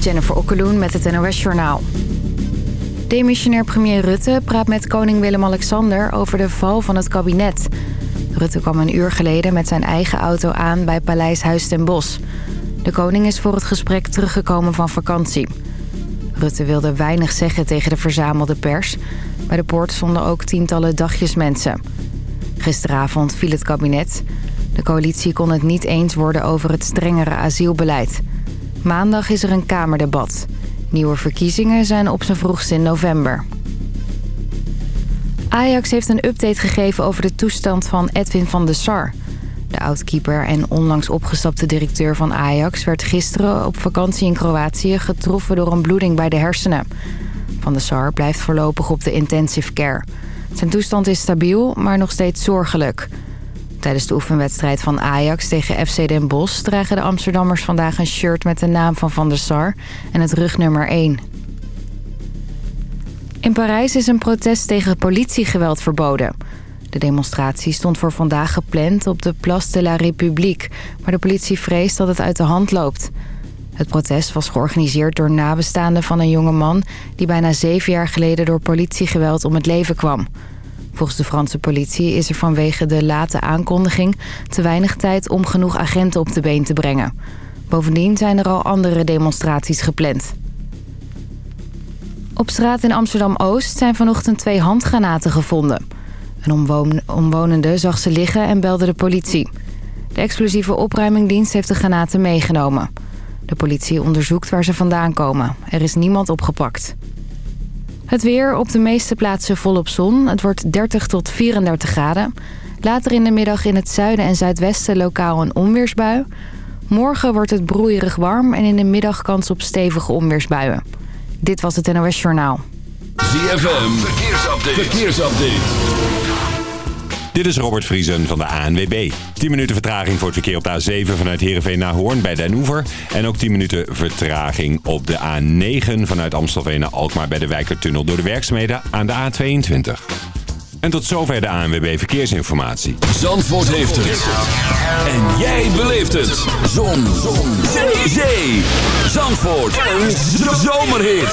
Jennifer Okkeloen met het NOS Journaal. Demissionair premier Rutte praat met koning Willem-Alexander over de val van het kabinet. Rutte kwam een uur geleden met zijn eigen auto aan bij Paleis Huis ten Bosch. De koning is voor het gesprek teruggekomen van vakantie. Rutte wilde weinig zeggen tegen de verzamelde pers. Bij de poort stonden ook tientallen dagjes mensen. Gisteravond viel het kabinet. De coalitie kon het niet eens worden over het strengere asielbeleid. Maandag is er een Kamerdebat. Nieuwe verkiezingen zijn op zijn vroegst in november. Ajax heeft een update gegeven over de toestand van Edwin van der Sar. De oudkeeper en onlangs opgestapte directeur van Ajax... werd gisteren op vakantie in Kroatië getroffen door een bloeding bij de hersenen. Van der Sar blijft voorlopig op de intensive care. Zijn toestand is stabiel, maar nog steeds zorgelijk. Tijdens de oefenwedstrijd van Ajax tegen FC Den Bosch... dragen de Amsterdammers vandaag een shirt met de naam van Van der Sar... en het rugnummer 1. In Parijs is een protest tegen politiegeweld verboden. De demonstratie stond voor vandaag gepland op de Place de la République... maar de politie vreest dat het uit de hand loopt. Het protest was georganiseerd door nabestaanden van een jonge man... die bijna zeven jaar geleden door politiegeweld om het leven kwam. Volgens de Franse politie is er vanwege de late aankondiging... te weinig tijd om genoeg agenten op de been te brengen. Bovendien zijn er al andere demonstraties gepland. Op straat in Amsterdam-Oost zijn vanochtend twee handgranaten gevonden. Een omwonende zag ze liggen en belde de politie. De explosieve opruimingdienst heeft de granaten meegenomen. De politie onderzoekt waar ze vandaan komen. Er is niemand opgepakt. Het weer op de meeste plaatsen volop zon. Het wordt 30 tot 34 graden. Later in de middag in het zuiden en zuidwesten lokaal een onweersbui. Morgen wordt het broeierig warm en in de middag kans op stevige onweersbuien. Dit was het NOS Journaal. ZFM, verkeersupdate. Dit is Robert Vriesen van de ANWB. 10 minuten vertraging voor het verkeer op de A7 vanuit Heerenveen naar Hoorn bij Den Hoever. En ook 10 minuten vertraging op de A9 vanuit Amstelveen naar Alkmaar bij de Wijkertunnel door de werkzaamheden aan de A22. En tot zover de ANWB Verkeersinformatie. Zandvoort heeft het. En jij beleeft het. Zon. Zon. Zee. Zandvoort. Een zomerhit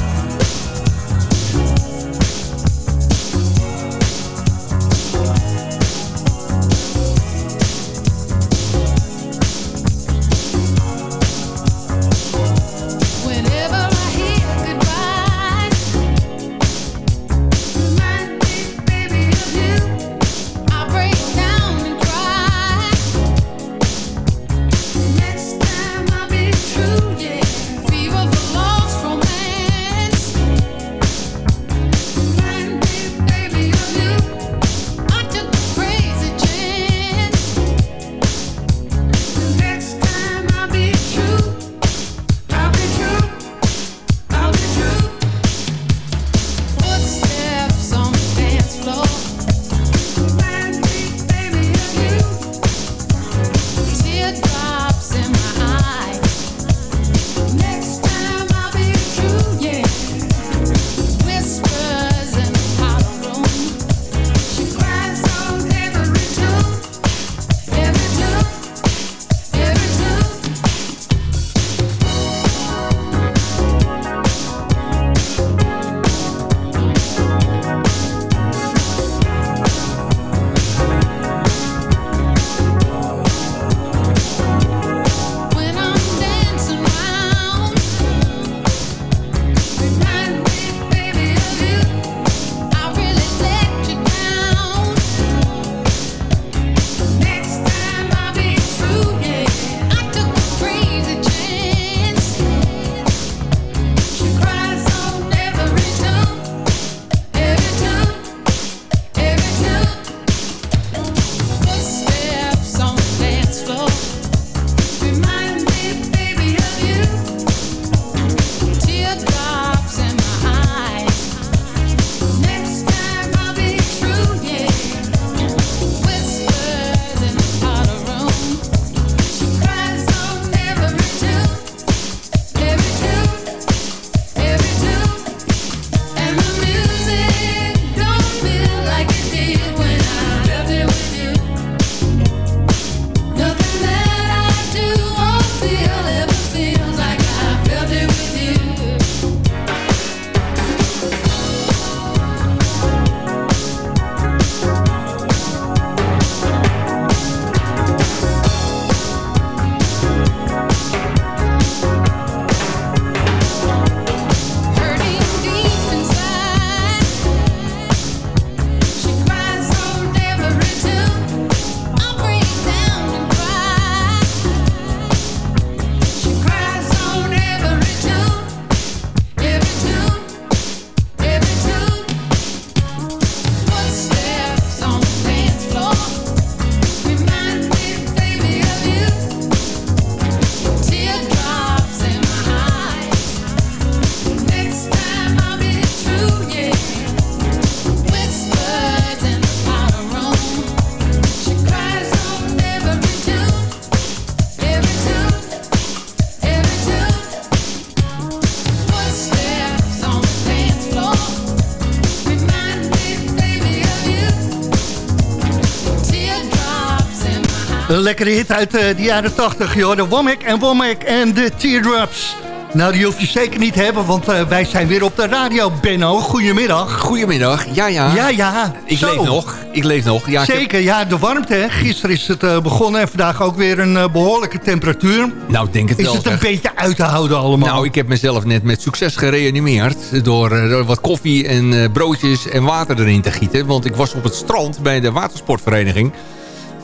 Lekkere hit uit de jaren 80, joh. De Womack en Womack en de Teardrops. Nou, die hoef je zeker niet te hebben, want uh, wij zijn weer op de radio. Benno, goedemiddag. Goedemiddag, ja ja. Ja ja, Ik Zo. leef nog, ik leef nog. Ja, Zeker, ja, de warmte. Hè. Gisteren is het uh, begonnen en vandaag ook weer een uh, behoorlijke temperatuur. Nou, ik denk het is wel. Is het een beetje uit te houden allemaal? Nou, ik heb mezelf net met succes gereanimeerd... door, door wat koffie en broodjes en water erin te gieten. Want ik was op het strand bij de watersportvereniging...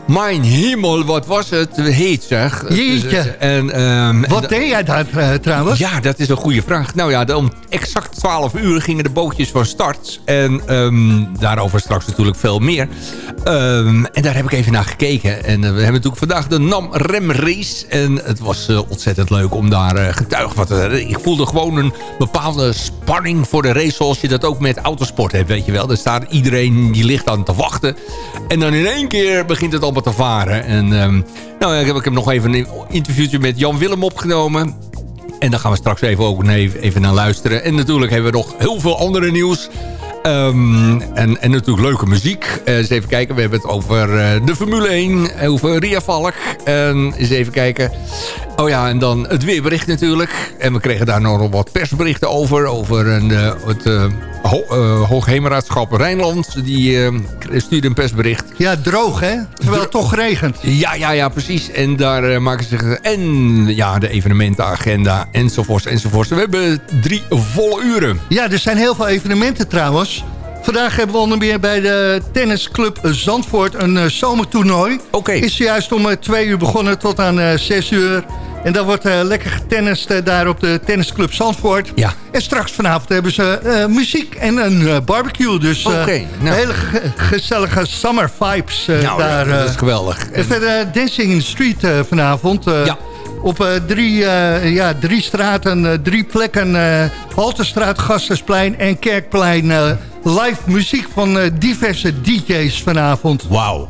Mijn hemel, wat was het heet zeg. Jeetje. En, um, wat en, deed jij daar uh, trouwens? Ja, dat is een goede vraag. Nou ja, om exact 12 uur gingen de bootjes van start. En um, daarover straks natuurlijk veel meer. Um, en daar heb ik even naar gekeken. En uh, we hebben natuurlijk vandaag de NAM Rem Race. En het was uh, ontzettend leuk om daar uh, getuig wat te Ik voelde gewoon een bepaalde spanning voor de race. Zoals je dat ook met autosport hebt, weet je wel. Er staat iedereen die ligt aan te wachten. En dan in één keer begint het al te varen. En um, nou, ik heb, ik heb nog even een interviewtje met Jan Willem opgenomen. En daar gaan we straks even ook even naar luisteren. En natuurlijk hebben we nog heel veel andere nieuws. Um, en, en natuurlijk leuke muziek. Uh, eens even kijken, we hebben het over uh, de Formule 1. Over Ria Valk. En eens even kijken. Oh ja, en dan het weerbericht natuurlijk. En we kregen daar nog wat persberichten over. Over een, uh, het ho Hoogheemraadschap Rijnland. Die stuurde een persbericht. Ja, droog hè? Terwijl het toch regent. Ja, ja, ja, precies. En daar maken ze zich... En ja, de evenementenagenda enzovoorts enzovoorts. We hebben drie volle uren. Ja, er zijn heel veel evenementen trouwens. Vandaag hebben we onder meer bij de tennisclub Zandvoort een uh, zomertoernooi. Okay. Is juist om uh, twee uur begonnen tot aan uh, zes uur. En dan wordt lekker getennist daar op de tennisclub Zandvoort. Ja. En straks vanavond hebben ze muziek en een barbecue. Dus okay, nou. hele ge gezellige summer vibes nou, daar. dat is geweldig. En verder Dancing in the Street vanavond. ja. Op uh, drie, uh, ja, drie straten, uh, drie plekken. Halterstraat, Gastersplein en Kerkplein. live muziek van diverse DJ's vanavond. Wauw.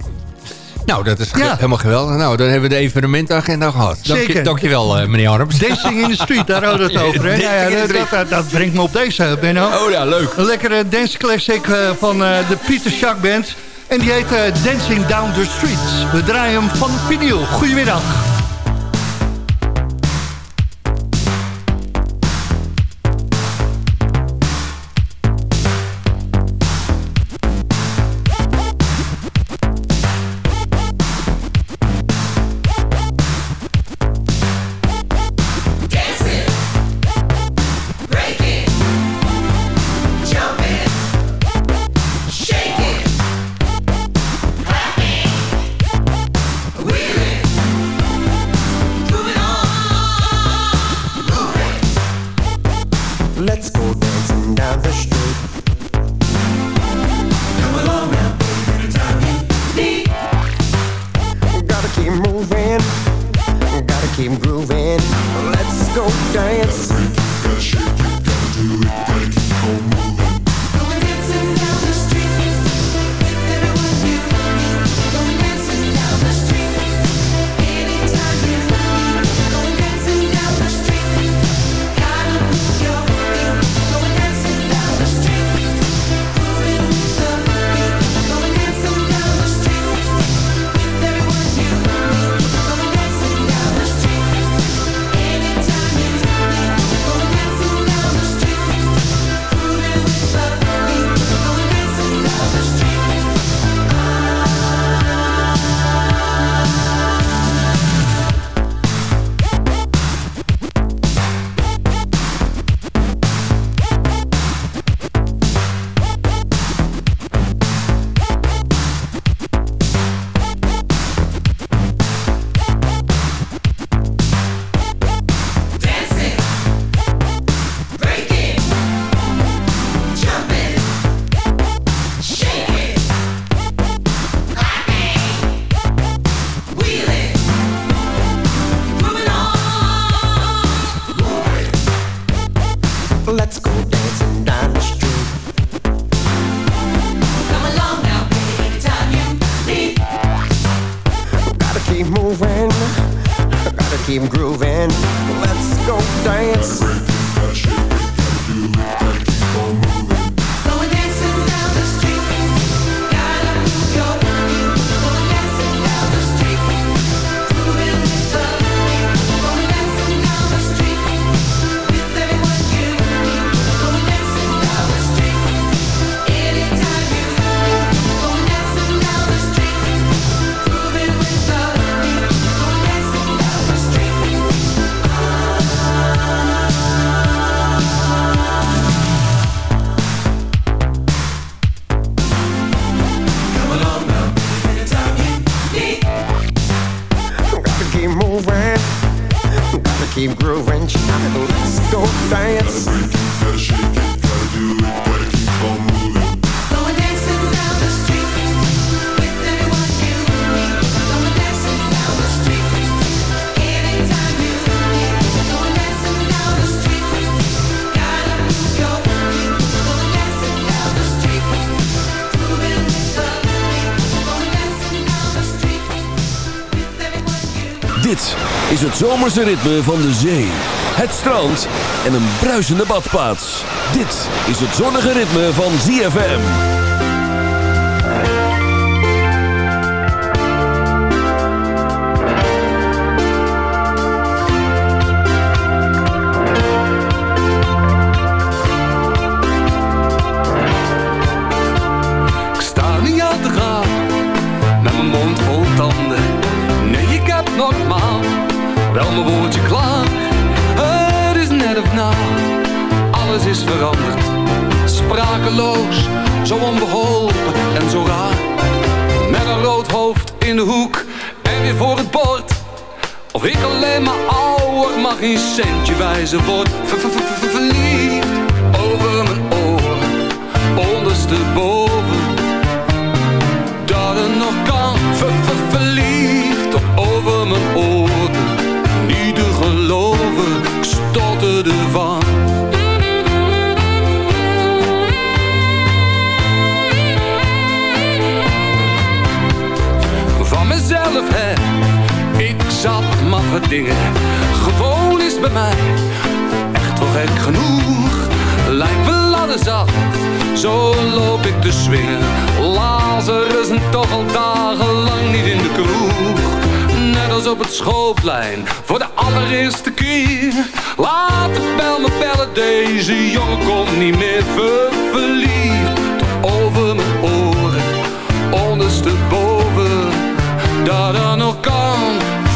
Nou, dat is ja. helemaal geweldig. Nou, dan hebben we de evenementenagenda gehad. Dank Zeker. Je, dankjewel, meneer Harms. Dancing in the street, daar hadden we het over. Hè? Ja, ja, dat, dat, dat, brengt me op deze, Benno. Oh ja, leuk. Een lekkere dance classic van de Pieter Schack Band. En die heet Dancing Down the Streets. We draaien hem van vinyl. Goedemiddag. Let's go dancing down the street. Come along now, anytime you. Gotta keep moving, gotta keep grooving. Let's go dance. Zomerse ritme van de zee, het strand en een bruisende badplaats. Dit is het zonnige ritme van ZFM. Mijn woordje klaar. Het is net of na, alles is veranderd. Sprakeloos, zo onbeholpen en zo raar. Met een rood hoofd in de hoek en weer voor het bord. Of ik alleen maar ouder mag geen centje wijzen word. Ver, ver, ver, ver- verliefd over mijn oren, ondersteboven dat het nog kan. Ver, ver, verliefd over mijn oren. Van. Mezelf, hè, ik zat maffe dingen. Gewoon is bij mij echt wel gek genoeg. Lijkt me zat, zo loop ik te swingen. Lazarus en toch al dagenlang niet in de kroeg. Net als op het schoolplein, voor de allereerste keer. Laat de bel me bellen, deze jongen komt niet meer ver verliefd. Tot over mijn oren, ondersteboven. Dat er nog kan,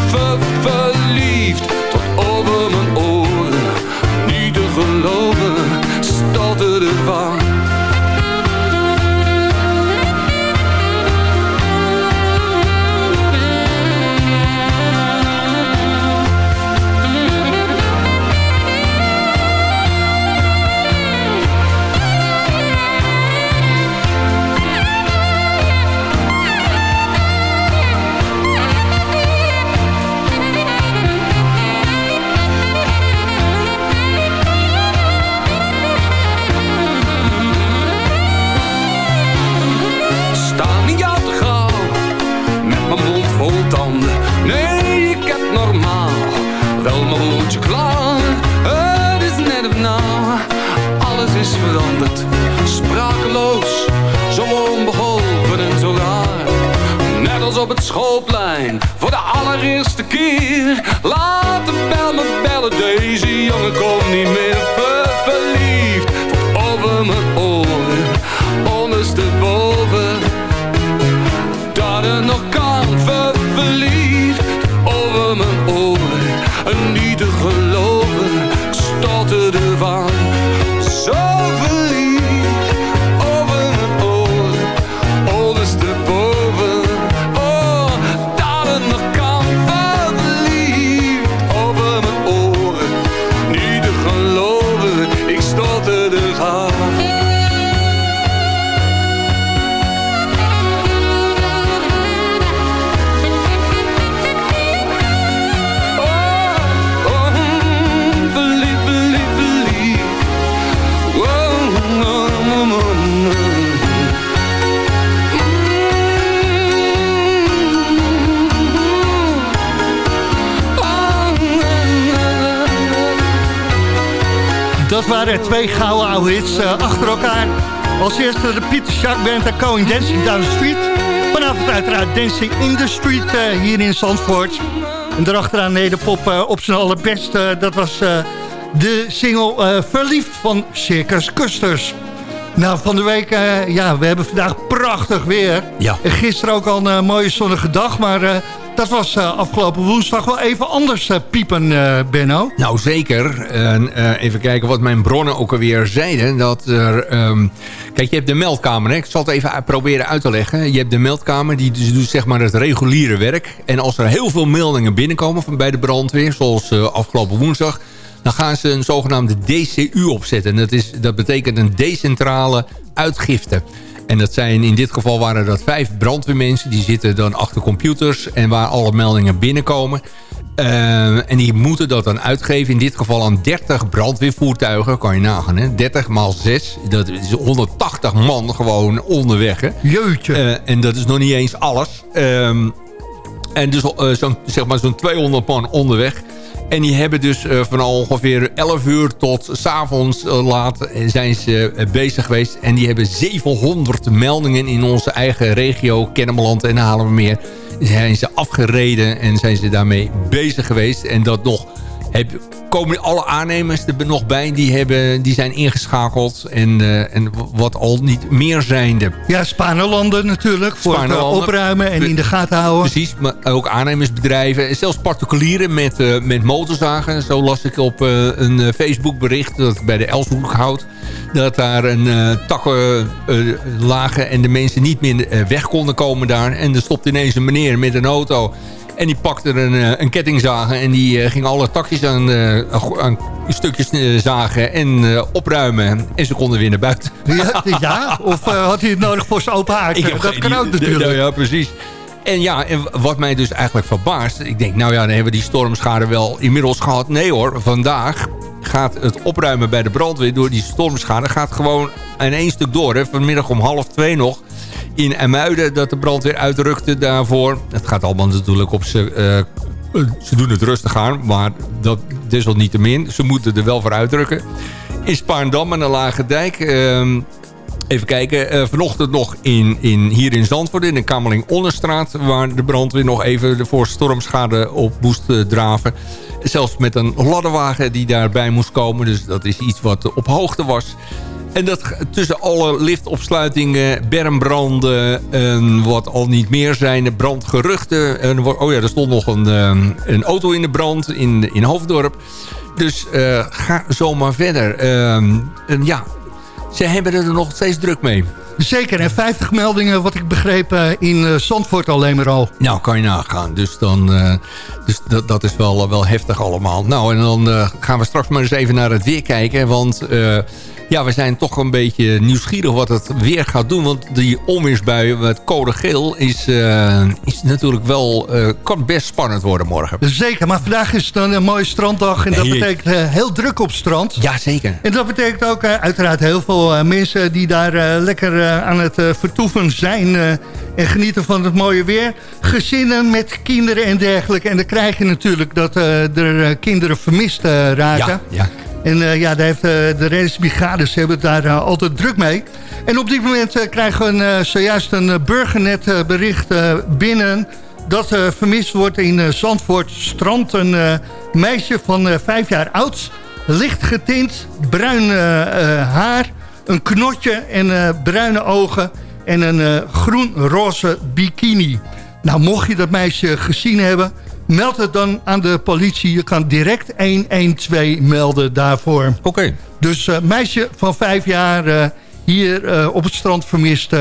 ver verliefd. Tot over mijn oren, niet te geloven, stotterde van. Klaar. Het is net of na, alles is veranderd. Sprakeloos, zo onbeholpen en zo raar. Net als op het schoolplein, voor de allereerste keer. Laat de bel me bellen, deze jongen komt niet meer ver verliefd. Over mijn oren, Twee gouden oude hits eh, achter elkaar. Als eerste de Pieter Schaak Band en Going Dancing Down the Street. Vanavond uiteraard Dancing in the Street eh, hier in Zandvoort. En daarachteraan Nederpop uh, op zijn allerbest. Uh, dat was de single Verliefd van Circus Custers. Nou, van de week, ja, we hebben vandaag prachtig weer. Ja. En gisteren ook al een mooie zonnige dag, maar dat was eh, afgelopen woensdag wel even anders eh, piepen, eh, Benno. Nou, zeker. En, even kijken wat mijn bronnen ook alweer zeiden. Dat er, ehm, kijk, je hebt de meldkamer. Hè? Ik zal het even proberen uit te leggen. Je hebt de meldkamer, die dus doet zeg maar het reguliere werk. En als er heel veel meldingen binnenkomen van bij de brandweer... zoals afgelopen woensdag... dan gaan ze een zogenaamde DCU opzetten. En dat, is, dat betekent een decentrale uitgifte. En dat zijn in dit geval waren dat vijf brandweermensen. Die zitten dan achter computers en waar alle meldingen binnenkomen. Eh, en die moeten dat dan uitgeven. In dit geval aan 30 brandweervoertuigen. Kan je nagaan, hè? 30 maal 6. Dat is 180 man gewoon onderweg. Hè? Jeutje. Eh, en dat is nog niet eens alles. Ehm, en dus eh, zo'n zeg maar zo'n 200 man onderweg. En die hebben dus eh, van ongeveer 11 uur tot s'avonds avonds laat eh, zijn ze eh, bezig geweest. En die hebben 700 meldingen in onze eigen regio, Kennemerland en Haarlemmermeer. Zijn ze afgereden en zijn ze daarmee bezig geweest. En dat nog heb, komen alle aannemers er nog bij. Die, hebben, die zijn ingeschakeld. En, eh, en wat al niet meer zijnde. Ja, Spanelanden natuurlijk, voor het eh, opruimen en in de gaten houden. Precies, maar ook aannemersbedrijven. En zelfs particulieren met, eh, met motorzagen. Zo las ik op een Facebook bericht dat ik bij de Elshoek houd. Dat daar een takken lagen en de mensen niet meer weg konden komen daar. En er stopt ineens een meneer met een auto. En die pakte een, eh, een kettingzagen en die eh, ging alle takjes aan, eh, aan stukjes zagen en opruimen. En ze konden weer naar buiten. Ja, ja, of had hij het nodig voor zijn open haard? Ik heb dat kan ook natuurlijk. Ja, precies. En ja, en wat mij dus eigenlijk verbaast... Ik denk, nou ja, dan hebben we die stormschade wel inmiddels gehad. Nee hoor, vandaag gaat het opruimen bij de brandweer... door die stormschade gaat gewoon in één stuk door. Hè. Vanmiddag om half twee nog in Emuiden... dat de brandweer uitrukte daarvoor. Het gaat allemaal natuurlijk op ze... eh, ze doen het rustig aan, maar dat desalniettemin. Ze moeten er wel voor uitdrukken. In Spaarndam en de Lage Dijk... ehm, Even kijken, eh, vanochtend nog in, in, hier in Zandvoort, in de Kamerling Onderstraat... waar de brandweer nog even voor stormschade op moest eh, draven. Zelfs met een ladderwagen die daarbij moest komen. Dus dat is iets wat op hoogte was. En dat tussen alle liftopsluitingen, bermbranden... en wat al niet meer zijn, de brandgeruchten... En, oh ja, er stond nog een, eh, een auto in de brand in, in Hoofddorp... Dus eh, ga zomaar verder. Ehm, en ja, ze hebben er nog steeds druk mee. Zeker, en 50 meldingen, wat ik begreep, eh, in Zandvoort alleen maar al. Nou, kan je nagaan. Dus, dan, dus dat, dat is wel, wel heftig allemaal. Nou, en dan gaan we straks maar eens even naar het weer kijken. Want ja, we zijn toch een beetje nieuwsgierig wat het weer gaat doen. Want die onweersbuien met code geel is, eh, is natuurlijk wel... eh, kan best spannend worden morgen. Zeker, maar vandaag is het dan een mooie stranddag en dat betekent eh, heel druk op strand. Ja, zeker. En dat betekent ook uiteraard heel veel mensen die daar lekker aan het vertoeven zijn en genieten van het mooie weer. Gezinnen met kinderen en dergelijke. En dan krijg je natuurlijk dat er kinderen vermist raken. Ja, ja. En eh, ja, daar heeft, eh, de reddingsbrigades hebben daar eh, altijd druk mee. En op dit moment krijgen we zojuist een burgernetbericht eh, binnen... dat vermist wordt in Zandvoort Strand. Een meisje van vijf jaar oud, licht getint, bruin haar... een knotje en bruine ogen en een groen-roze bikini. Nou, mocht je dat meisje gezien hebben... Meld het dan aan de politie. Je kan direct 112 melden daarvoor. Oké. Dus eh, meisje van vijf jaar eh, hier eh, op het strand vermist.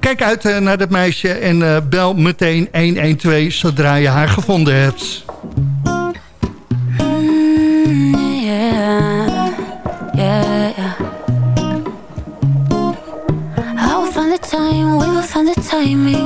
kijk uit naar dat meisje en eh, bel meteen 112 zodra je haar gevonden hebt. yeah, yeah, yeah. I will find the time, we will find the timing.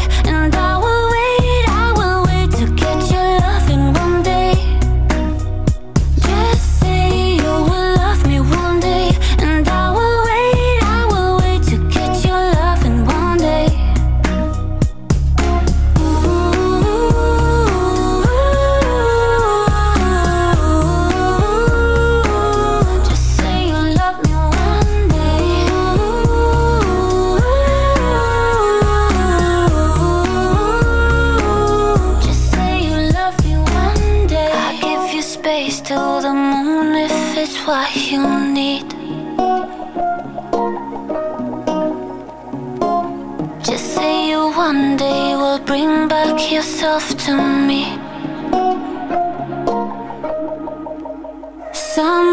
till the moon if it's what you need. Just say you one day will bring back yourself to me. Some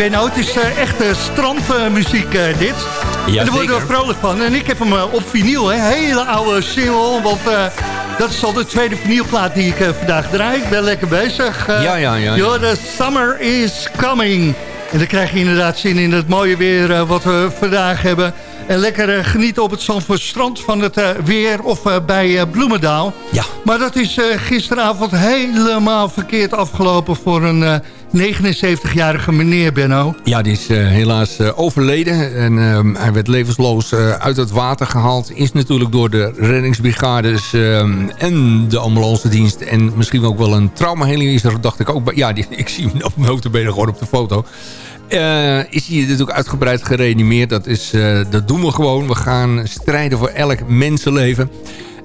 Benno. Het is eh, echte strandmuziek eh, dit. en daar worden we vrolijk van. En ik heb hem eh, op vinyl, hè. hele oude single. Want eh, dat is al de tweede vinylplaat die ik eh, vandaag draai. Ik ben lekker bezig. Eh, Ja, ja, ja, ja. The Summer is Coming. En dan krijg je inderdaad zin in het mooie weer eh, wat we vandaag hebben. En lekker eh, genieten op het Zandvoort strand van het eh, weer of eh, bij Bloemendaal. Ja. Maar dat is gisteravond helemaal verkeerd afgelopen voor een eh, 79-jarige meneer, Benno. Ja, die is helaas overleden. En ehm, hij werd levensloos uit het water gehaald. Is natuurlijk door de reddingsbrigades ehm, en de ambulance dienst... en misschien ook wel een traumaheling dacht ik ook bij. Ja, die, ik zie hem op notabene gewoon op de foto. Eh, is hij natuurlijk uitgebreid gereanimeerd. Dat, is, eh, dat doen we gewoon. We gaan strijden voor elk mensenleven.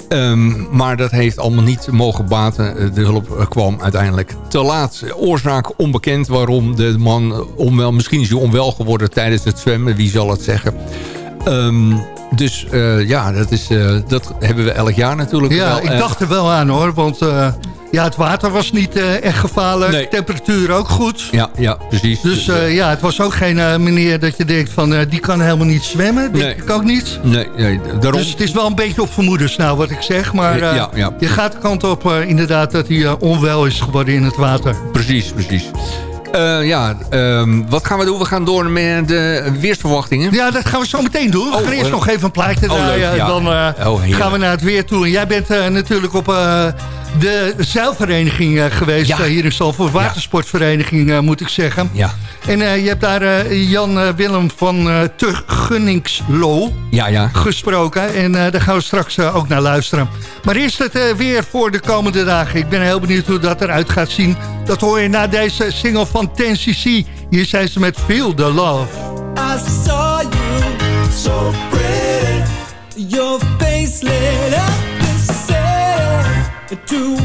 Ehm, maar dat heeft allemaal niet mogen baten. Eh, De hulp kwam uiteindelijk te laat. Oorzaak onbekend waarom de man onwel... Misschien is hij onwel geworden tijdens het zwemmen. Wie zal het zeggen? Ehm, dus ja, dat, is, dat hebben we elk jaar natuurlijk Ja, wel. ik dacht er wel aan hoor, want ja, het water was niet eh, echt gevaarlijk. Nee. Temperatuur ook goed. Ja, ja, precies. Dus eh, ja, het was ook geen eh, meneer dat je denkt van... eh, die kan helemaal niet zwemmen. Denk Nee. ik ook niet. nee, nee, daarom... Dus het is wel een beetje op vermoedens nou wat ik zeg. Maar eh, Ja, ja. je gaat de kant op eh, inderdaad dat hij eh, onwel is geworden in het water. Precies, precies. Eh, ja, ehm, wat gaan we doen? We gaan door met de weersverwachtingen. Ja, dat gaan we zo meteen doen. We Oh, gaan eerst eh, nog even een plaatje oh, draaien. ja. Dan eh, Oh, gaan we naar het weer toe. En jij bent eh, natuurlijk op eh, de zeilvereniging eh, geweest Ja. eh, hier in Zalvoort. Watersportvereniging eh, moet ik zeggen. Ja, En eh, je hebt daar eh, Jan Willem van eh Te Gunningslo ja, ja. gesproken. En eh, daar gaan we straks ook naar luisteren. Maar eerst het eh, weer voor de komende dagen. Ik ben heel benieuwd hoe dat eruit gaat zien. Dat hoor je na deze single van 10cc. Hier zijn ze met Feel the Love. I saw you, so pretty. Your face to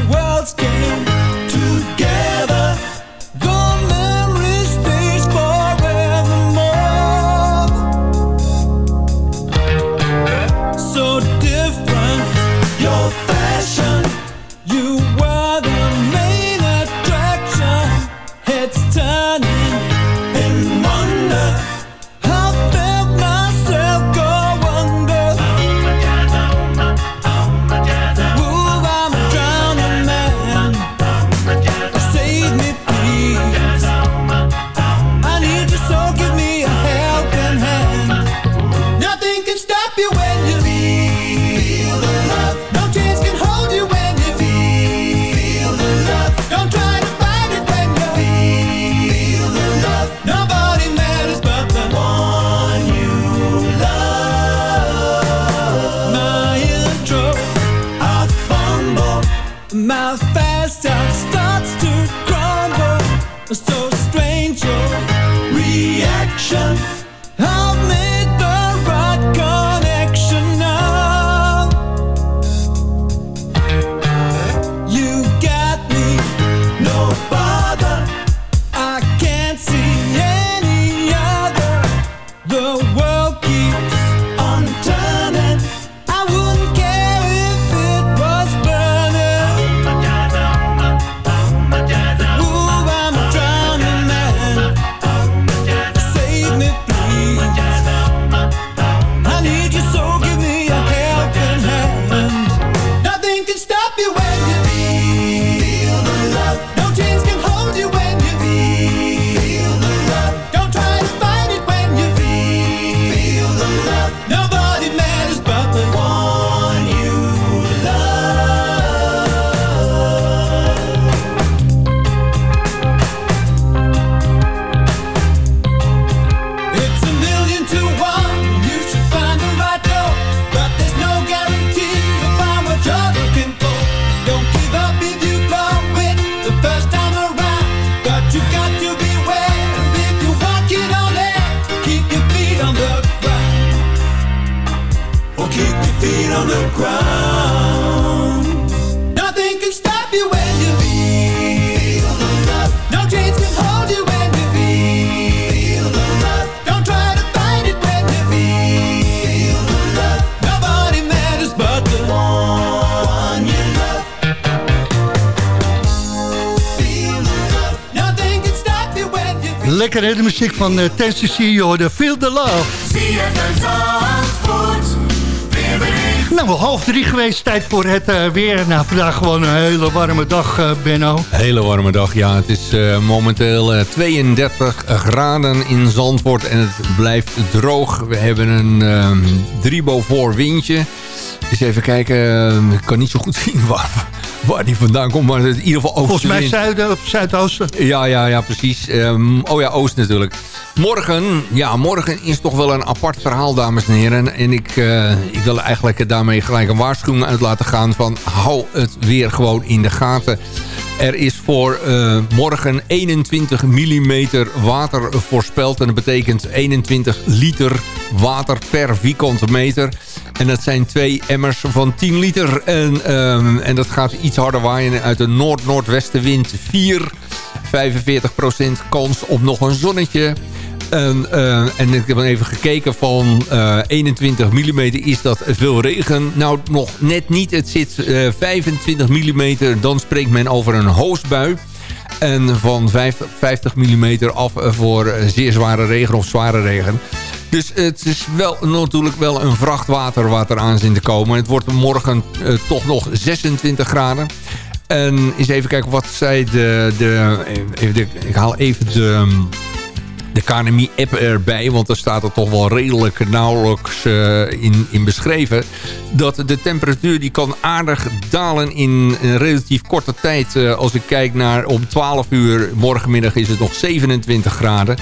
muziek van uh, 10cc, je hoorde Feel the Love. CFM Zandvoort, weerbericht. Nou, half drie geweest. Tijd voor het eh, weer. Nou, vandaag gewoon een hele warme dag, eh, Benno. Hele warme dag, ja. Het is eh, momenteel eh, 32 graden in Zandvoort en het blijft droog. We hebben een ehm driebo voor windje. Dus even kijken, ik kan niet zo goed zien waar, waar die vandaan komt. Maar in ieder geval Volgens mij zuiden of zuidoosten. Ja, ja, ja, precies. Ehm, oh ja, Oost natuurlijk. Morgen, ja, morgen is toch wel een apart verhaal, dames en heren. En ik, eh, ik wil eigenlijk daarmee gelijk een waarschuwing uit laten gaan van... hou het weer gewoon in de gaten. Er is voor eh, morgen 21 mm water voorspeld. En dat betekent 21 liter water per vierkante meter. En dat zijn twee emmers van 10 liter. En, ehm, en dat gaat iets harder waaien uit de noord-noordwestenwind 4. 45% kans op nog een zonnetje. En, eh, en ik heb even gekeken van eh, 21 mm is dat veel regen. Nou, nog net niet. Het zit eh, 25 mm. Dan spreekt men over een hoosbui. En van 50, 50 mm af voor eh, zeer zware regen of zware regen. Dus het is wel natuurlijk wel een vrachtwater wat eraan zit te komen. Het wordt morgen eh, toch nog 26 graden. En eens even kijken wat zij de... de, ik haal even de... de KNMI-app erbij. Want daar staat er toch wel redelijk nauwelijks eh, in, in beschreven. Dat de temperatuur die kan aardig dalen in een relatief korte tijd. Eh, als ik kijk naar om 12 uur morgenmiddag is het nog 27 graden.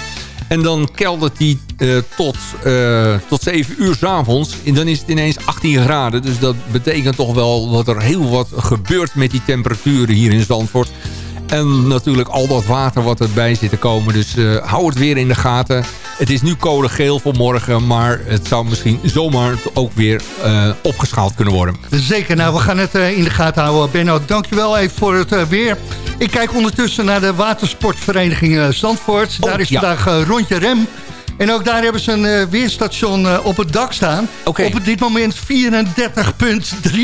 En dan keldert die eh, tot, eh, tot 7 uur s'avonds. En dan is het ineens 18 graden. Dus dat betekent toch wel dat er heel wat gebeurt met die temperaturen hier in Zandvoort. En natuurlijk al dat water wat erbij zit te komen. Dus eh, hou het weer in de gaten. Het is nu code geel voor morgen. Maar het zou misschien zomaar ook weer eh, opgeschaald kunnen worden. Zeker, nou, we gaan het eh, in de gaten houden. Benno, dankjewel even voor het weer. Ik kijk ondertussen naar de watersportvereniging Zandvoort. Oh, daar is ja. vandaag rondje rem. En ook daar hebben ze een eh, weerstation eh, op het dak staan. Op dit moment 34,3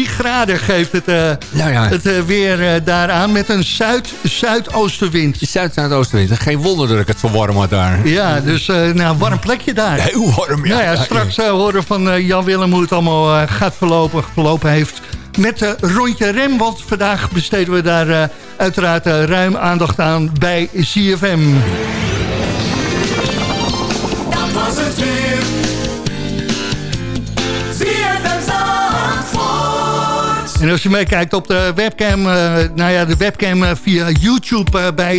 graden geeft het, eh, Nou ja. het weer daaraan met een zuid-zuidoostenwind. Zuid-Zuidoostenwind. Geen wonder dat ik het zo warm had daar. Ja, dus nou, een warm plekje daar. Heel warm, ja. Nou ja, straks horen we van Jan Willem hoe het allemaal gaat verlopen, verlopen heeft met de rondje rem. Want vandaag besteden we daar uiteraard ruim aandacht aan bij CFM. En als je meekijkt op de webcam, eh, nou ja, de webcam eh, via YouTube eh, bij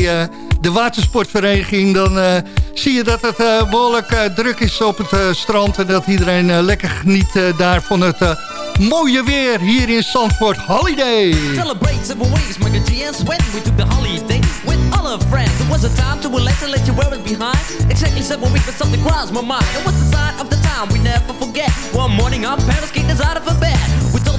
de watersportvereniging, dan zie je dat het eh, behoorlijk eh, druk is op het strand en dat iedereen lekker geniet daar van het mooie weer hier in Zandvoort Holiday. Celebrate several ways, Michael G and Sweat. We took the holiday with all our friends. It was a time to relax and let you wear it behind. Exactly several weeks, but something crossed my mind. It was the sign of the time we never forget. One morning, our parents kicked us out of a bed.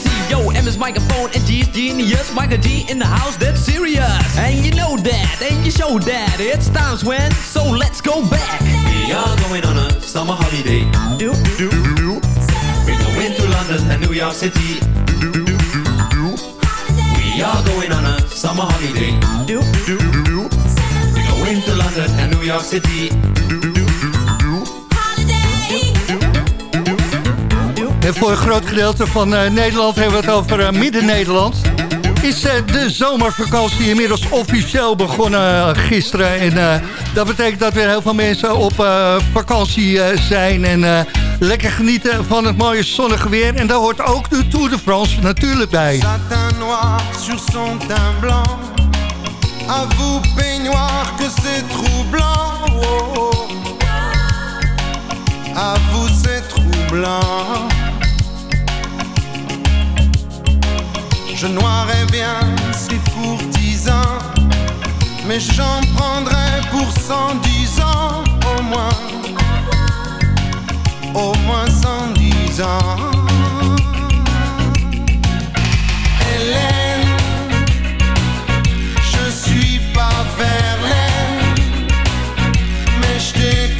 See, yo, M is microphone and G is genius. Michael G in the house, that's serious. And you know that, and you show that. It's times when, so let's go back. We are going on a summer holiday. Do, do, do. We go into London and New York City. Do do do. We are going on a summer holiday. Do, do, do. We go into London and New York City. En voor een groot gedeelte van eh, Nederland hebben we het over eh, Midden-Nederland. Is eh, de zomervakantie inmiddels officieel begonnen gisteren. En dat betekent dat weer heel veel mensen op vakantie zijn. En lekker genieten van het mooie zonnige weer. En daar hoort ook de Tour de France natuurlijk bij. Satin noir sur son teint blanc vous peignoir que c'est troublant oh, oh. À vous c'est troublant Je noirais bien ces courtisans Mais j'en prendrais pour cent dix ans au moins Au moins cent dix ans. Hélène, je suis pas Verlaine, mais je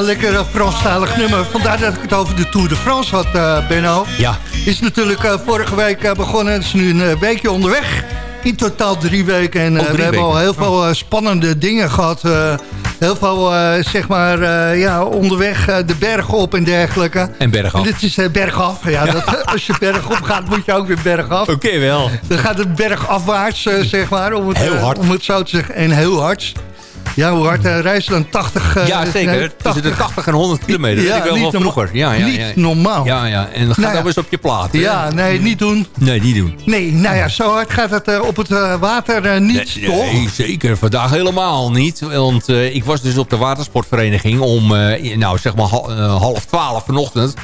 Ja, lekker uh, Franstalig nummer. Vandaar dat ik het over de Tour de France had, eh Benno. Ja. Is natuurlijk eh, vorige week eh, begonnen. Het is nu een eh, weekje onderweg. In totaal drie weken. En eh, Oh, drie we hebben al heel veel eh, spannende dingen gehad. eh, heel veel, eh, zeg maar, eh, ja, onderweg eh, de bergen op en dergelijke. En bergaf. En dit is eh, bergaf. Ja, Dat, als je bergop gaat, moet je ook weer bergaf. Oké, wel. Dan gaat het bergafwaarts, eh, zeg maar. Om het, Heel eh, hard. om het zo te zeggen. En heel hard. Ja, hoe hard uh, reizen dan? 80? eh, Ja, zeker. nee, Tussen de 80 en 100 kilometer. Ja, dat ik wel niet vroeger. Ja, ja, Niet normaal. Ja, ja. En dan gaat Nou dat eens op je plaat. hè? Ja, nee, niet doen. Nee, niet doen. Nee, nou ja, zo hard gaat het eh, op het eh, water eh, niet, Nee, toch? nee, zeker. Vandaag helemaal niet. Want eh, ik was dus op de watersportvereniging om, eh, nou zeg maar hal- eh, half twaalf vanochtend.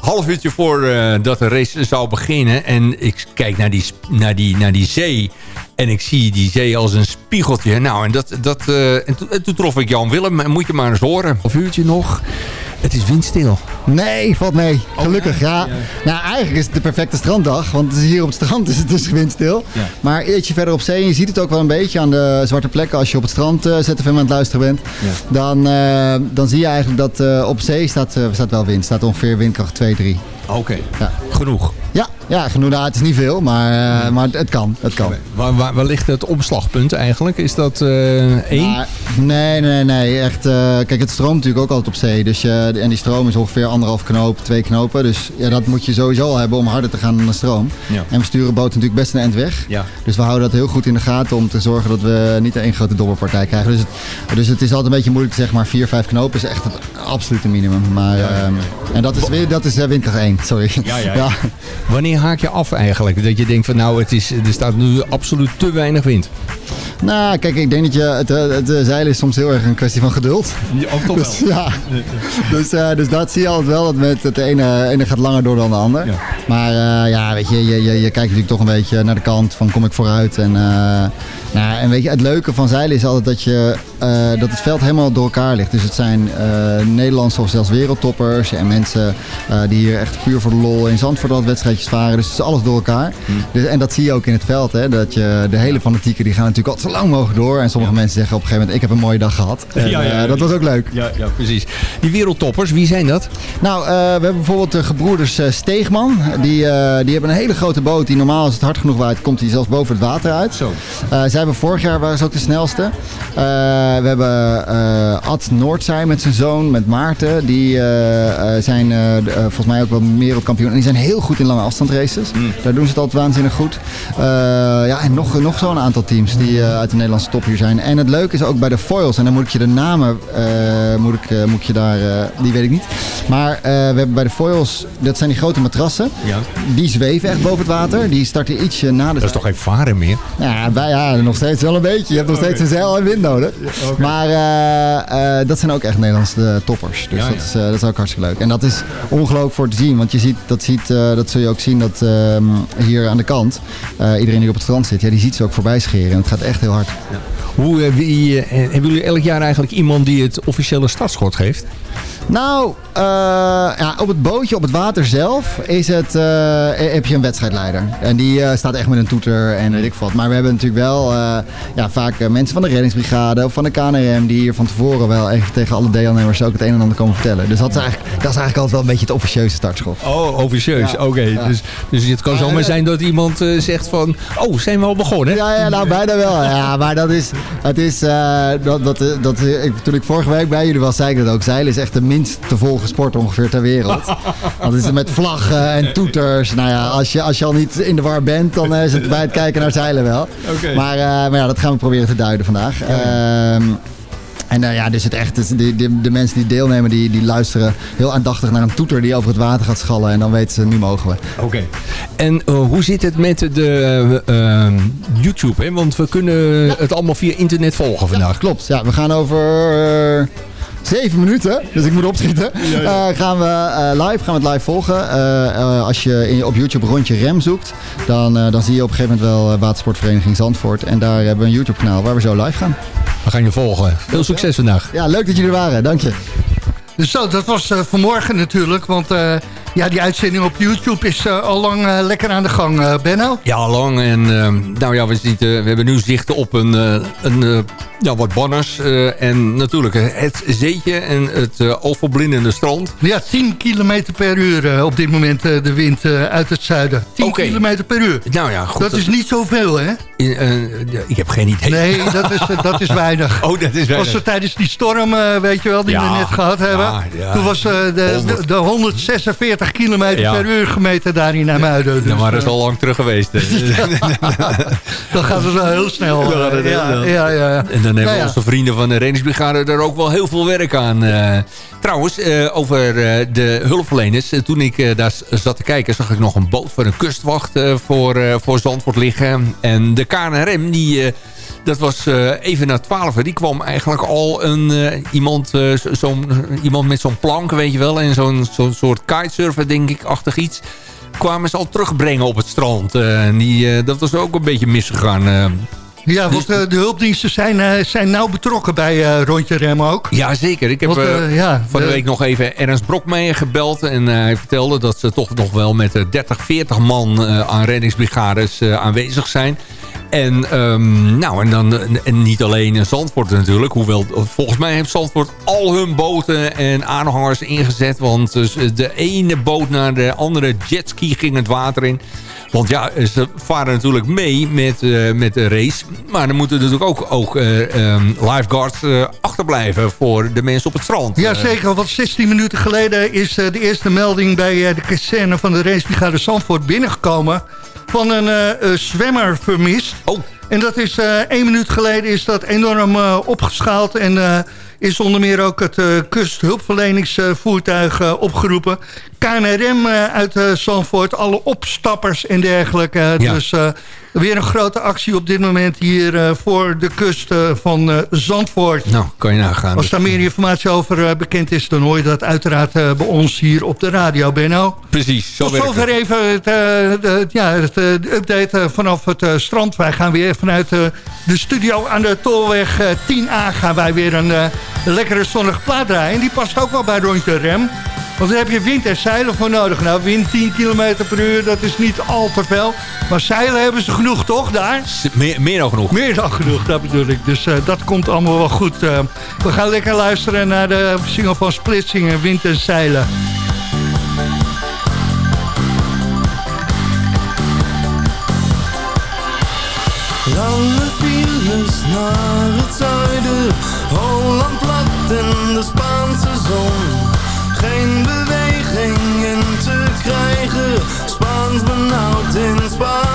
Half uurtje voor eh, dat de race zou beginnen. En ik kijk naar die, naar, die, naar die zee. En ik zie die zee als een spiegeltje. Nou, en, dat, dat, eh, en, to- en toen trof ik Jan Willem. En Moet je maar eens horen. Of uurtje nog. Het is windstil. Nee, valt mee. Gelukkig, ja. Nou, eigenlijk is het de perfecte stranddag. Want hier op het strand is het dus windstil. Maar ietsje verder op zee, en je ziet het ook wel een beetje aan de zwarte plekken... als je op het strand eh, ZFM aan het luisteren bent... Dan, eh, dan zie je eigenlijk dat eh, op zee staat, eh, staat wel wind. staat ongeveer windkracht 2, 3. Oké, Ja. genoeg. Ja, ja genoeg. Nou, het is niet veel, maar, eh, maar het kan. Het kan. Waar, waar, waar ligt het omslagpunt eigenlijk? Is dat eh één? Maar- nee, nee, nee. Echt, eh, kijk, het stroomt natuurlijk ook altijd op zee. Dus, en die stroom is ongeveer anderhalf knoop, twee knopen. Dus ja, dat moet je sowieso al hebben om harder te gaan dan de stroom. Ja. En we sturen boten natuurlijk best een eind weg. Ja. Dus we houden dat heel goed in de gaten om te zorgen dat we niet één grote dobberpartij krijgen. Dus het, dus het is altijd een beetje moeilijk te zeggen, maar vier, vijf knopen is echt het absolute minimum. Maar, ehm, En dat is, weer, dat is windkracht 1, sorry. Ja, ja, ja. Wanneer haak je af eigenlijk? Dat je denkt van nou, het is, er staat nu absoluut te weinig wind. Nou, kijk, ik denk dat je, het, eh, het, eh, zeilen is soms heel erg een kwestie van geduld. ook toch Dus, ja. dus, eh, dus dat zie je altijd wel. Dat met het ene, ene gaat langer door dan de ander. Maar ja, weet je, je, je, je kijkt natuurlijk toch een beetje naar de kant van kom ik vooruit. En, nou, en weet je, het leuke van zeilen is altijd dat, je, eh, dat het veld helemaal door elkaar ligt. Dus het zijn eh, Nederlandse of zelfs wereldtoppers. En mensen eh, die hier echt puur voor de lol in Zandvoort wat wedstrijdjes varen. Dus het is alles door elkaar. Dus, en dat zie je ook in het veld. Hè, dat je, de hele fanatieken die gaan natuurlijk altijd zo lang mogelijk door. En sommige mensen zeggen op een gegeven moment ik heb een mooie dag gehad. En, Ja, dat was ook leuk. Ja, ja, precies. Die wereldtoppers, wie zijn dat? Nou, we hebben bijvoorbeeld de gebroeders Steegman. Die, die hebben een hele grote boot. Die normaal als het hard genoeg waait, komt die zelfs boven het water uit. Zo. Zij hebben vorig jaar waren ze ook de snelste. Eh, we hebben eh, Ad Noordzij met zijn zoon, met Maarten. Die eh, zijn volgens mij ook wel wereldkampioen. En die zijn heel goed in lange afstandsraces. Daar doen ze het altijd waanzinnig goed. Ja, en nog, nog zo'n aantal teams die uit de Nederlandse top hier zijn. En het leuke is ook bij de foils. En dan moet ik je de namen, moet ik, moet ik je daar, die weet ik niet. Maar we hebben bij de foils, dat zijn die grote matrassen. Ja. Die zweven echt boven het water. Die starten ietsje na de Dat is toch geen varen meer? ja, bij, ja, nog steeds wel een beetje. Je hebt nog steeds een zeil en wind nodig. Maar eh, eh, dat zijn ook echt Nederlandse eh, toppers. Dus Ja, dat, ja. Is, dat is ook hartstikke leuk. En dat is ongelooflijk voor te zien. Want je ziet, dat, ziet, dat zul je ook zien dat ehm, hier aan de kant... iedereen die op het strand zit, ja, die ziet ze ook voorbij scheren. En het gaat echt heel hard. Hoe, wie, hebben jullie elk jaar eigenlijk iemand die het officiële startschot geeft? Nou, eh, ja, op het bootje, op het water zelf, is het, eh, heb je een wedstrijdleider. En die eh, staat echt met een toeter en weet ik wat. Maar we hebben natuurlijk wel ja, vaak mensen van de reddingsbrigade of van de KNRM... die hier van tevoren wel even tegen alle deelnemers ook het een en ander komen vertellen. Dus dat is eigenlijk, dat is eigenlijk altijd wel een beetje het officieuze startschot. Oh, officieus. Ja. Oké, Ja. dus, dus het kan zomaar zijn dat iemand zegt van... Oh, zijn we al begonnen? Ja, ja, nou bijna wel. Ja, maar dat is, het is, dat, dat, dat, ik, toen ik vorige week bij jullie was, zei ik dat ook. Zeilen is echt de minst te volgen sport ongeveer ter wereld. Want het is met vlaggen en toeters. Nou ja, als je, als je al niet in de war bent, dan eh, is het bij het kijken naar zeilen wel. Maar, eh, maar ja, dat gaan we proberen te duiden vandaag. Ehm, en eh, ja, dus het echt, dus de, de, de mensen die deelnemen, die, die luisteren heel aandachtig naar een toeter die over het water gaat schallen. En dan weten ze, nu mogen we. Oké. En hoe zit het met de eh, eh, YouTube? Hè? Want we kunnen het allemaal via internet volgen vandaag. Klopt, ja, we gaan over zeven minuten, dus ik moet opschieten. Eh, gaan we eh, live, gaan we het live volgen. Eh, eh, als je in, op YouTube rondje rem zoekt, dan, eh, dan zie je op een gegeven moment wel Watersportvereniging Zandvoort. En daar hebben we een YouTube kanaal waar we zo live gaan. We gaan je volgen. Veel succes vandaag. Ja, leuk dat jullie er waren, dank je. Dus zo, dat was eh, vanmorgen natuurlijk. Want eh, ja, die uitzending op YouTube is eh, al lang lekker aan de gang, Benno. Ja, lang. En ehm, nou ja, we, zitten, we hebben nu zicht op een, een ja, wat banners. en natuurlijk het zeetje en het overblindende strand. Ja, 10 kilometer per uur op dit moment de wind uit het zuiden. 10 Oké. kilometer per uur. Nou ja, goed. dat is niet zoveel, hè? Ik heb geen idee. Nee, dat is, dat is weinig. Oh, dat is weinig. Als we tijdens die storm, weet je wel, die Ja, we net gehad hebben. Ja, ja. toen was eh, de, de, 100. de 146 kilometer Ja. per uur gemeten daar in Amuiden. Dus, Dan waren ze eh, al lang terug geweest. dan gaat het wel heel snel. Heel ja, ja, ja. En dan hebben onze vrienden van de reddingsbrigade er ook wel heel veel werk aan. eh. trouwens, eh, over eh, de hulpverleners. Eh, toen ik eh, daar zat te kijken, zag ik nog een boot van een kustwacht eh, voor, eh, voor Zandvoort liggen. En de KNRM, die, eh, dat was eh, even na twaalf. Die kwam eigenlijk al een, eh, iemand, eh, zo- iemand met zo'n plank, weet je wel. En zo'n zo'n soort kitesurfer, denk ik, achtig iets. Kwamen ze al terugbrengen op het strand. En die, dat was ook een beetje misgegaan. Ja, want de hulpdiensten zijn, zijn nauw betrokken bij eh, Rondje Rem ook. Ja, zeker. Ik heb Want, ja, van de week nog even Ernst Brokmeijer gebeld. En hij vertelde dat ze toch nog wel met eh, 30, 40 man aan reddingsbrigades aanwezig zijn. En, ehm, nou, en, dan, en niet alleen in Zandvoort natuurlijk. Hoewel, volgens mij heeft Zandvoort al hun boten en aanhangers ingezet. Want dus de ene boot naar de andere jetski ging het water in. Want ja, ze varen natuurlijk mee met, eh, met de race. Maar er moeten natuurlijk ook, ook eh, ehm, lifeguards eh, achterblijven voor de mensen op het strand. Ja, Eh, zeker. Want 16 minuten geleden is eh, de eerste melding bij eh, de kazerne van de racebrigade Zandvoort binnengekomen. Van een eh, eh, zwemmer vermist. Oh. En dat is eh één minuut geleden is dat enorm eh, opgeschaald. En is onder meer ook het kusthulpverleningsvoertuig opgeroepen. KNRM eh, uit eh, Zandvoort, alle opstappers en dergelijke. Ja. Dus eh, weer een grote actie op dit moment hier eh, voor de kust eh, van Zandvoort. Nou, kan je nagaan. Als daar meer informatie over bekend is, dan hoor je dat uiteraard eh, bij ons hier op de radio, Benno. Precies, zo Tot zover even het, de, ja, het, update vanaf het strand. Wij gaan weer vanuit de studio aan de Tolweg eh, 10A gaan wij weer een lekkere zonnige plaat draaien. En die past ook wel bij Rondje Rem. Want daar heb je wind en zeilen voor nodig. Nou, wind 10 km per uur, dat is niet al te veel. Maar zeilen hebben ze genoeg, toch, daar? Meer, meer dan genoeg. Meer dan genoeg, dat bedoel ik. Dus eh, dat komt allemaal wel goed. Eh, we gaan lekker luisteren naar de single van Splitsingen, Wind en Zeilen. Lange files naar het zuiden, Holland plat in de Spaanse zon. Geen beweging in te krijgen, Spaans benauwd in Spaans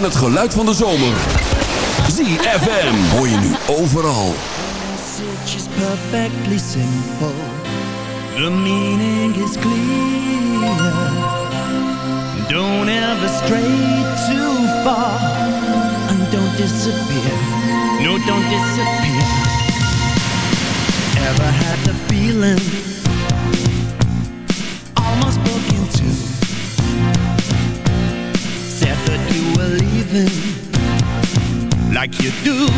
en het geluid van de zomer. ZFM hoor je nu overal. is perfectly simple. The meaning is clear. Don't ever stray too far. And don't disappear. No, don't disappear. Ever had the feeling? Were. Like you do.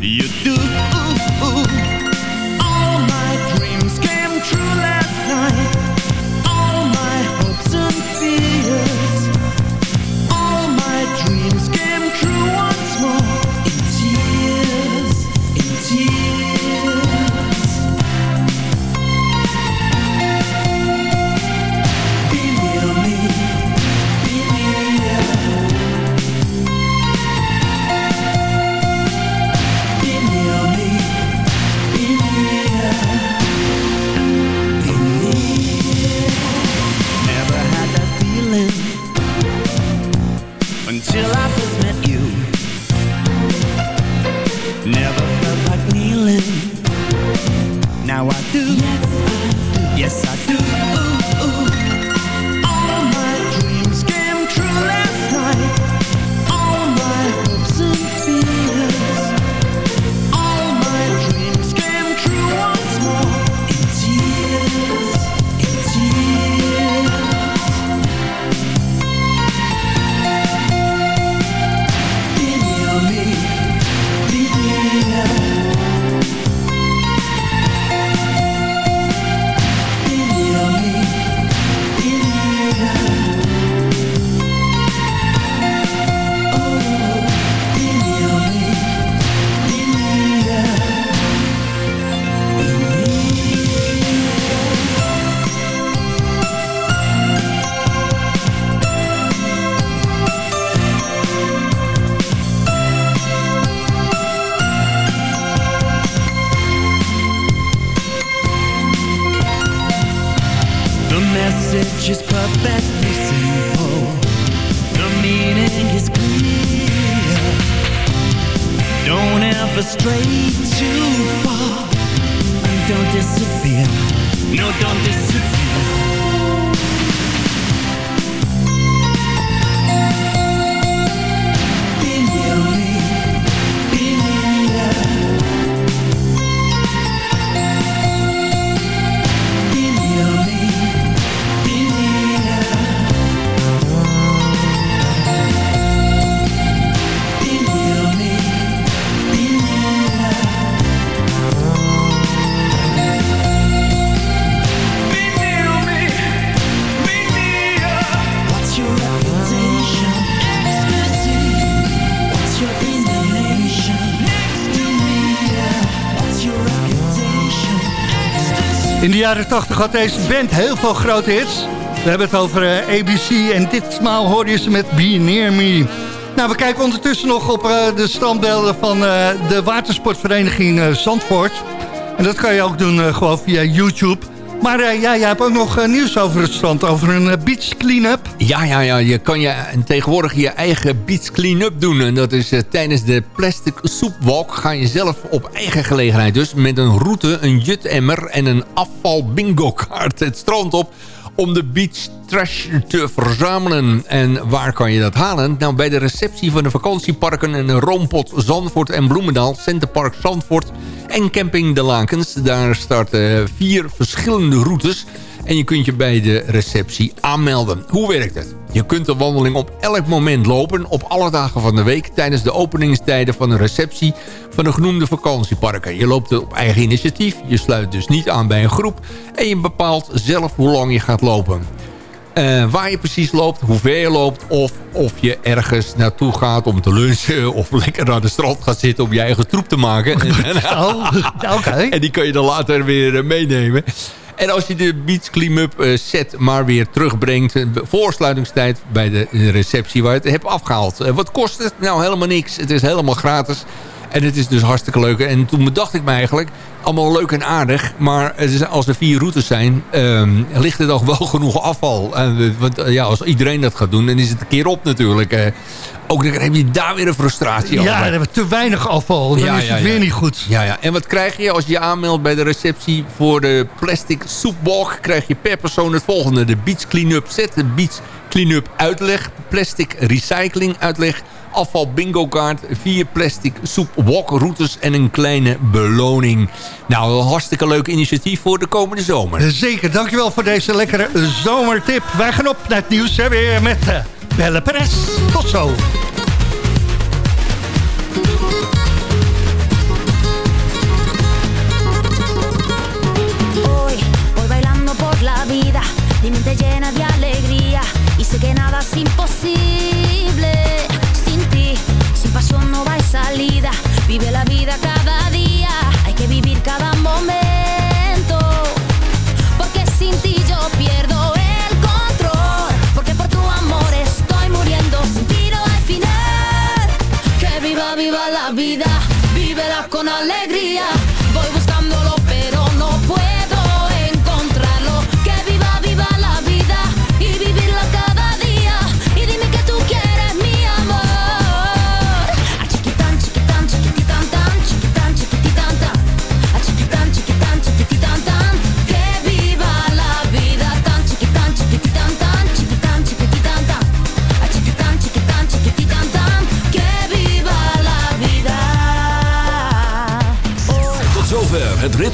You do. All my dreams came true de jaren 80 had deze band heel veel grote hits. We hebben het over eh, ABC en ditmaal hoor je ze met Be Near Me. Nou, we kijken ondertussen nog op eh, de standbeelden van eh, de watersportvereniging Zandvoort. En dat kan je ook doen gewoon via YouTube. Maar eh, ja, jij hebt ook nog eh, nieuws over het strand, over een eh, beach clean-up. Ja, ja, ja. Je kan je tegenwoordig je eigen beach clean-up doen. En dat is tijdens de Plastic Soup Walk ga je zelf op eigen gelegenheid. Dus met een route, een jutemmer en een afval bingo kaart het strand op om de beach trash te verzamelen. En waar kan je dat halen? Nou, bij de receptie van de vakantieparken en de Roompot Zandvoort en Bloemendaal, Centerpark Zandvoort en Camping De Lakens. Daar starten vier verschillende routes en je kunt je bij de receptie aanmelden. Hoe werkt het? Je kunt de wandeling op elk moment lopen op alle dagen van de week... tijdens de openingstijden van de receptie van de genoemde vakantieparken. Je loopt op eigen initiatief, je sluit dus niet aan bij een groep... en je bepaalt zelf hoe lang je gaat lopen. Eh, waar je precies loopt, hoe ver je loopt... of of je ergens naartoe gaat om te lunchen... of lekker naar de strand gaat zitten om je eigen troep te maken. Oh, oké. En die kan je dan later weer eh, meenemen. En als je de Beach Clean-up eh, set maar weer terugbrengt... eh, voor sluitingstijd bij de receptie waar je het hebt afgehaald. Eh, wat kost het? Nou, helemaal niks. Het is helemaal gratis. En het is dus hartstikke leuk. En toen bedacht ik me eigenlijk, allemaal leuk en aardig. Maar als er vier routes zijn, ehm, ligt er toch wel genoeg afval. Want eh, ja, als iedereen dat gaat doen, dan is het een keer op natuurlijk. Ook dan heb je daar weer een frustratie Ja, over. dan hebben we te weinig afval. Dan is het weer niet goed. Ja, ja. En wat krijg je als je je aanmeldt bij de receptie voor de plastic soepwalk? Krijg je per persoon het volgende. De Beach Cleanup set, de Beach Cleanup uitleg, plastic recycling uitleg, afval bingo kaart, vier plastic soepwalk routes en een kleine beloning. Nou, een hartstikke leuk initiatief voor de komende zomer. Zeker, dankjewel voor deze lekkere zomertip. Wij gaan op naar het nieuws hè, weer met eh, Belle Perez. Tot zo. Hoy voy bailando por la vida, mi mente llena de alegría y sé que nada es imposible. eso no va salida. Vive la vida cada día.